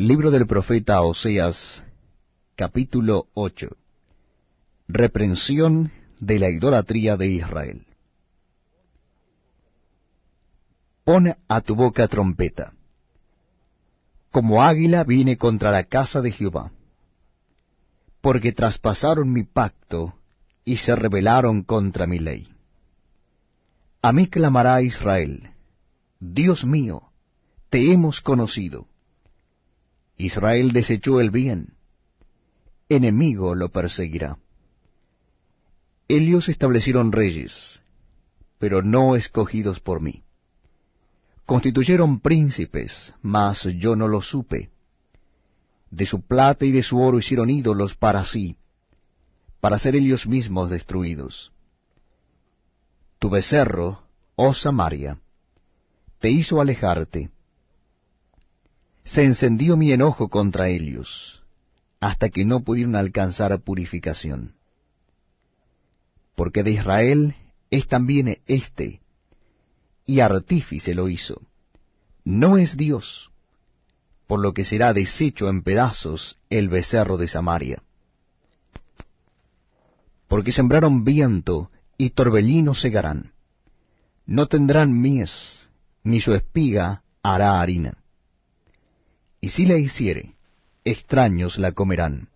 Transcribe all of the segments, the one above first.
Libro del profeta Oseas, capítulo 8. Reprensión de la idolatría de Israel. Pon a tu boca trompeta. Como águila vine contra la casa de Jehová, porque traspasaron mi pacto y se rebelaron contra mi ley. A mí clamará Israel, Dios mío, te hemos conocido. Israel desechó el bien, enemigo lo perseguirá. Ellos establecieron reyes, pero no escogidos por mí. Constituyeron príncipes, mas yo no lo supe. De su plata y de su oro hicieron ídolos para sí, para ser ellos mismos destruidos. Tu becerro, oh Samaria, te hizo alejarte, se encendió mi enojo contra ellos, hasta que no pudieron alcanzar purificación. Porque de Israel es también éste, y artífice lo hizo. No es Dios, por lo que será deshecho en pedazos el becerro de Samaria. Porque sembraron viento y torbellino segarán. No tendrán mies, ni su espiga hará harina y si la hiciere, extraños la comerán.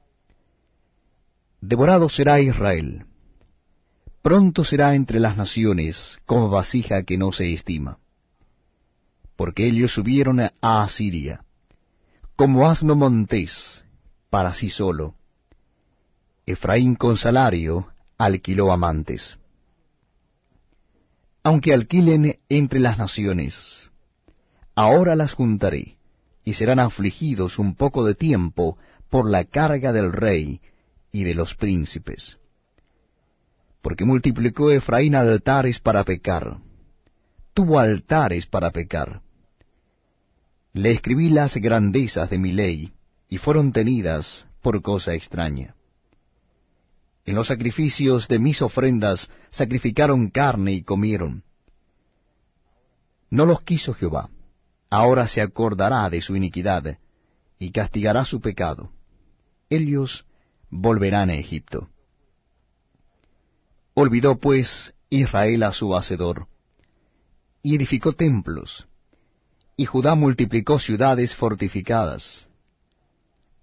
Devorado será Israel, pronto será entre las naciones como vasija que no se estima. Porque ellos subieron a Asiria, como asno montés, para sí solo. Efraín con salario alquiló amantes. Aunque alquilen entre las naciones, ahora las juntaré y serán afligidos un poco de tiempo por la carga del rey y de los príncipes. Porque multiplicó Efraín altares para pecar, tuvo altares para pecar. Le escribí las grandezas de mi ley, y fueron tenidas por cosa extraña. En los sacrificios de mis ofrendas sacrificaron carne y comieron. No los quiso Jehová ahora se acordará de su iniquidad, y castigará su pecado. Ellos volverán a Egipto. Olvidó pues Israel a su hacedor, y edificó templos, y Judá multiplicó ciudades fortificadas.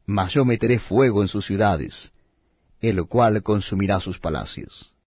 Mas yo meteré fuego en sus ciudades, el cual consumirá sus palacios.